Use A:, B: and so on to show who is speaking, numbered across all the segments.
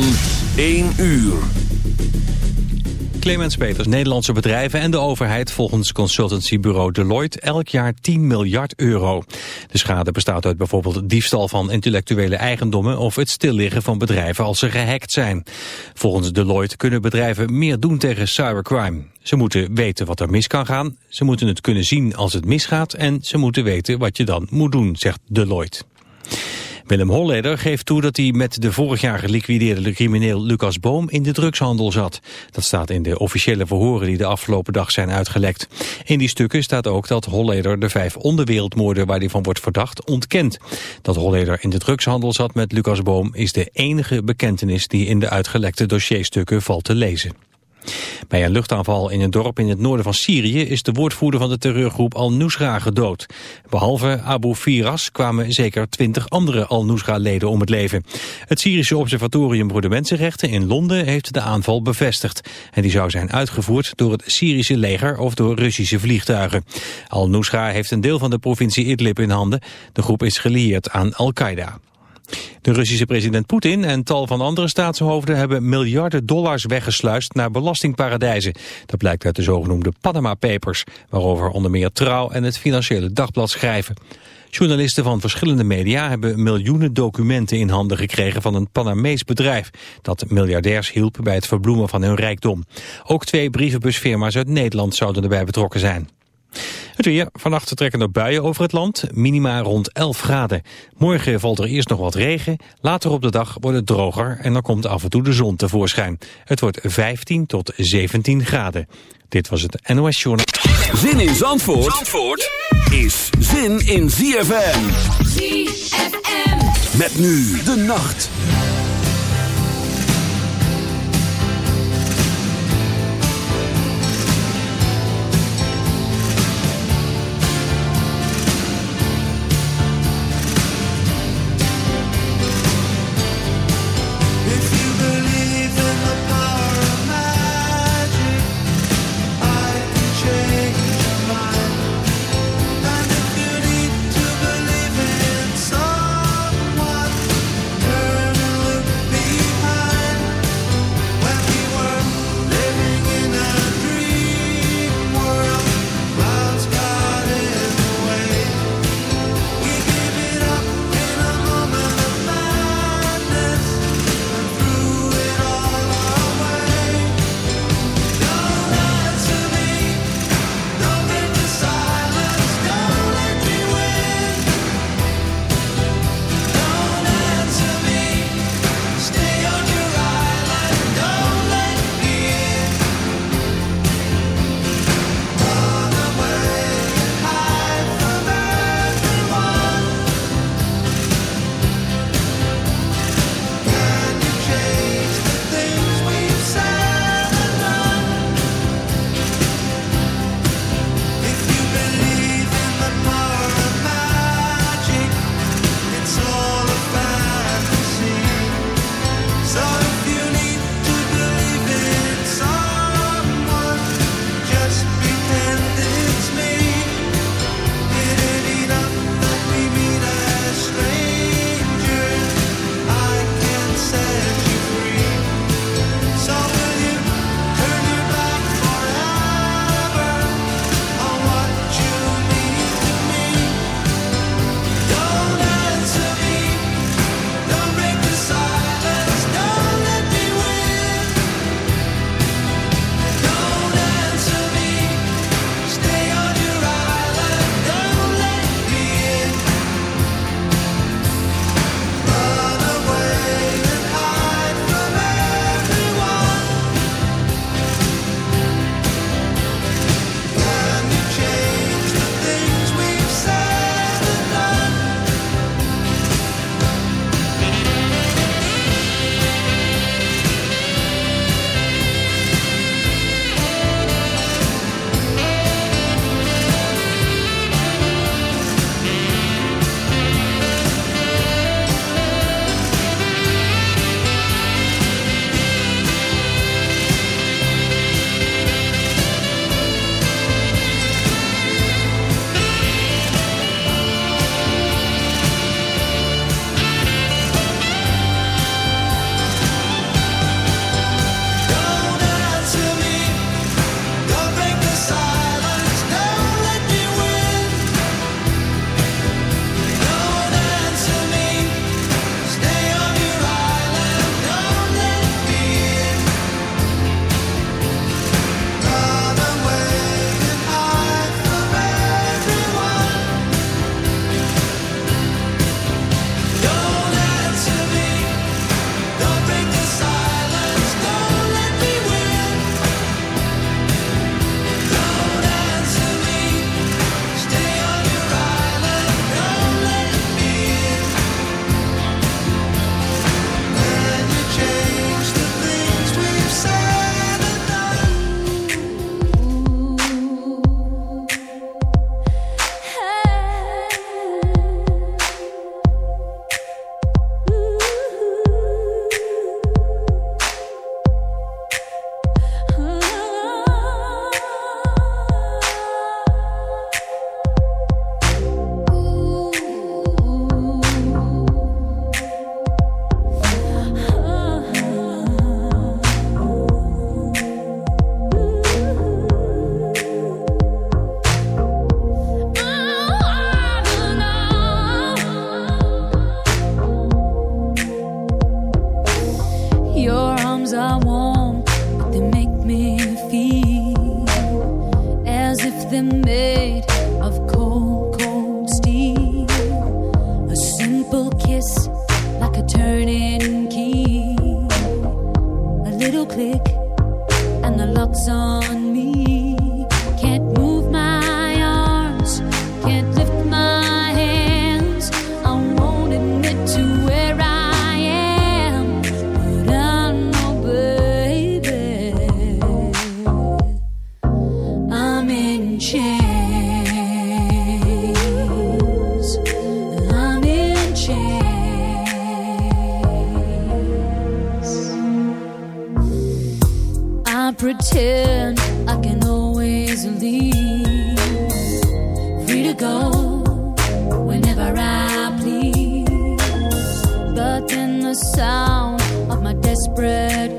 A: van 1 uur.
B: Clemens Peters, Nederlandse bedrijven en de overheid volgens consultancybureau Deloitte elk jaar 10 miljard euro. De schade bestaat uit bijvoorbeeld diefstal van intellectuele eigendommen of het stilliggen van bedrijven als ze gehackt zijn. Volgens Deloitte kunnen bedrijven meer doen tegen cybercrime. Ze moeten weten wat er mis kan gaan, ze moeten het kunnen zien als het misgaat en ze moeten weten wat je dan moet doen, zegt Deloitte. Willem Holleder geeft toe dat hij met de vorig jaar geliquideerde crimineel Lucas Boom in de drugshandel zat. Dat staat in de officiële verhoren die de afgelopen dag zijn uitgelekt. In die stukken staat ook dat Holleder de vijf onderwereldmoorden waar hij van wordt verdacht ontkent. Dat Holleder in de drugshandel zat met Lucas Boom is de enige bekentenis die in de uitgelekte dossierstukken valt te lezen. Bij een luchtaanval in een dorp in het noorden van Syrië is de woordvoerder van de terreurgroep Al-Nusra gedood. Behalve Abu Firas kwamen zeker twintig andere Al-Nusra-leden om het leven. Het Syrische Observatorium voor de Mensenrechten in Londen heeft de aanval bevestigd. En die zou zijn uitgevoerd door het Syrische leger of door Russische vliegtuigen. Al-Nusra heeft een deel van de provincie Idlib in handen. De groep is gelieerd aan Al-Qaeda. De Russische president Poetin en tal van andere staatshoofden hebben miljarden dollars weggesluist naar belastingparadijzen. Dat blijkt uit de zogenoemde Panama Papers, waarover onder meer Trouw en het Financiële Dagblad schrijven. Journalisten van verschillende media hebben miljoenen documenten in handen gekregen van een Panamees bedrijf dat miljardairs hielp bij het verbloemen van hun rijkdom. Ook twee brievenbusfirma's uit Nederland zouden erbij betrokken zijn. Het weer. Vannacht trekken er buien over het land. Minima rond 11 graden. Morgen valt er eerst nog wat regen. Later op de dag wordt het droger en dan komt af en toe de zon tevoorschijn. Het wordt 15 tot 17 graden. Dit was het NOS Journal.
A: Zin in Zandvoort, Zandvoort is zin in ZFM.
C: ZFM.
A: Met nu de nacht.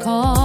A: Desperate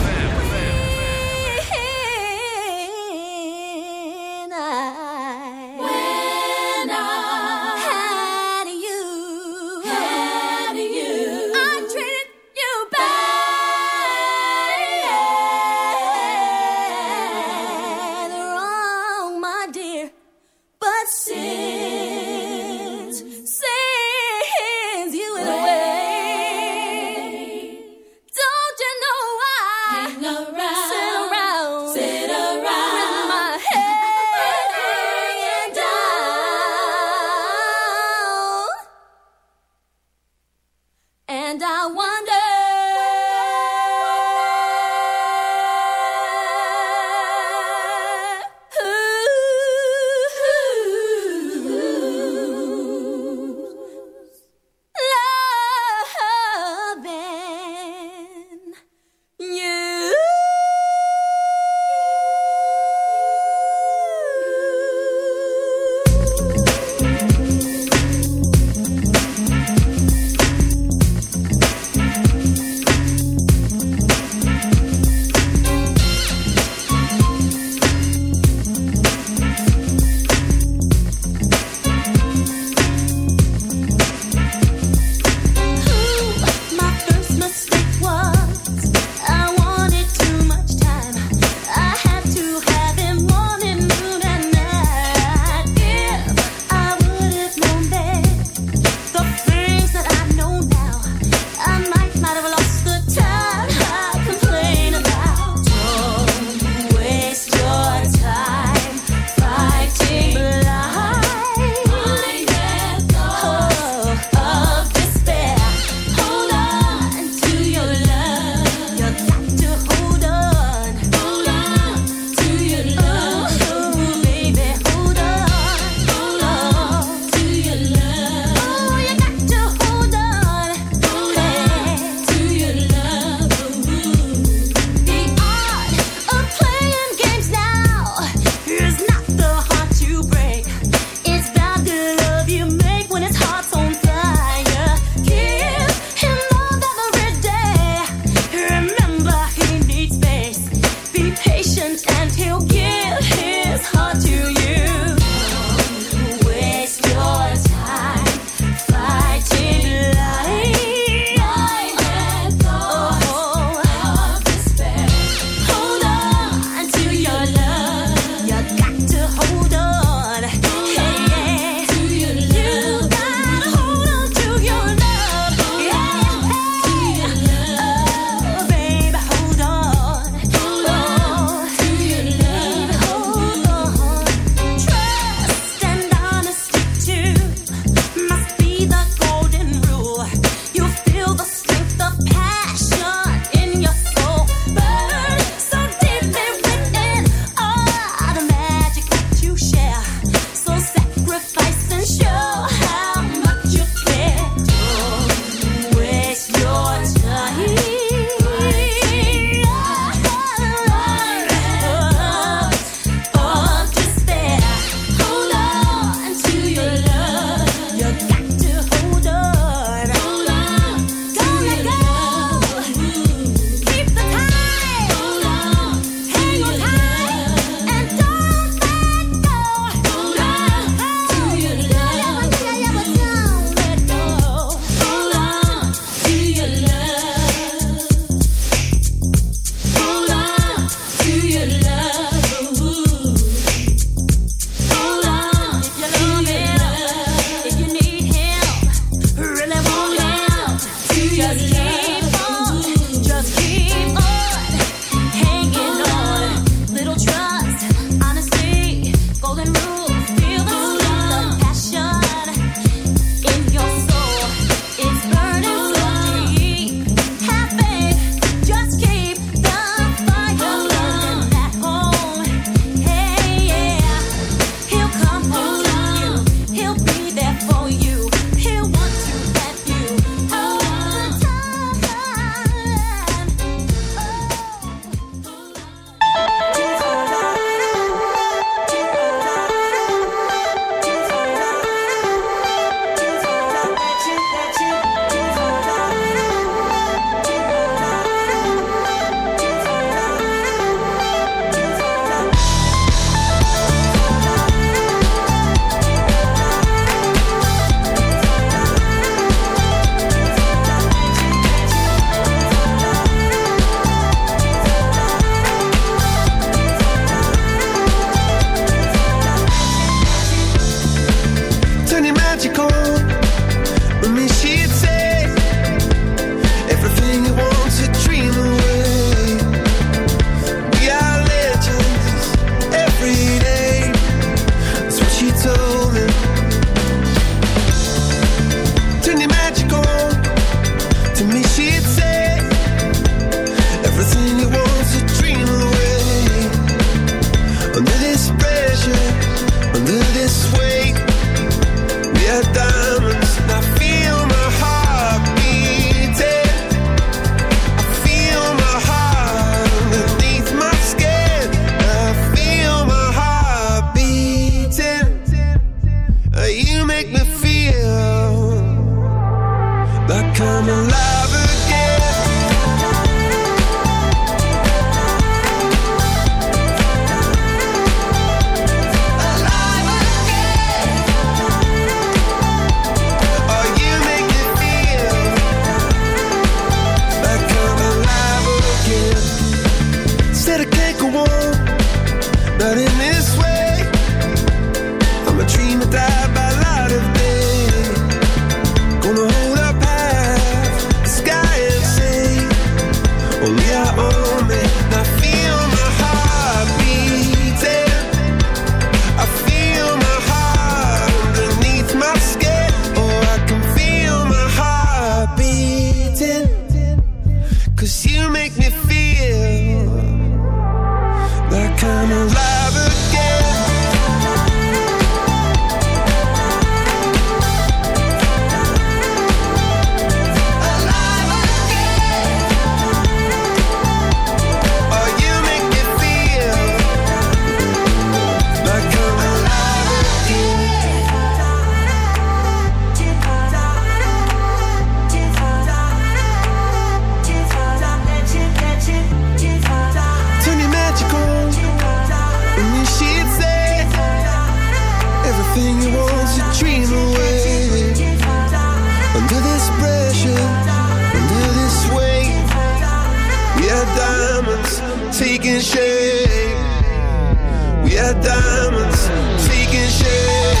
D: We had diamonds taking shape.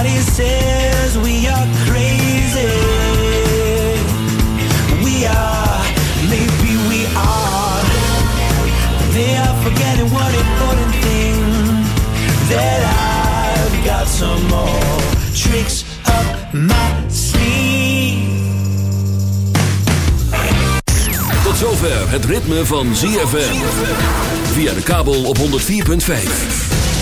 E: everybody says we are crazy. We are, maybe we are. They are forgetting one important thing that I've got some more tricks up my sleeve.
F: Tot zover het ritme van ZFM. Via de kabel op 104.5.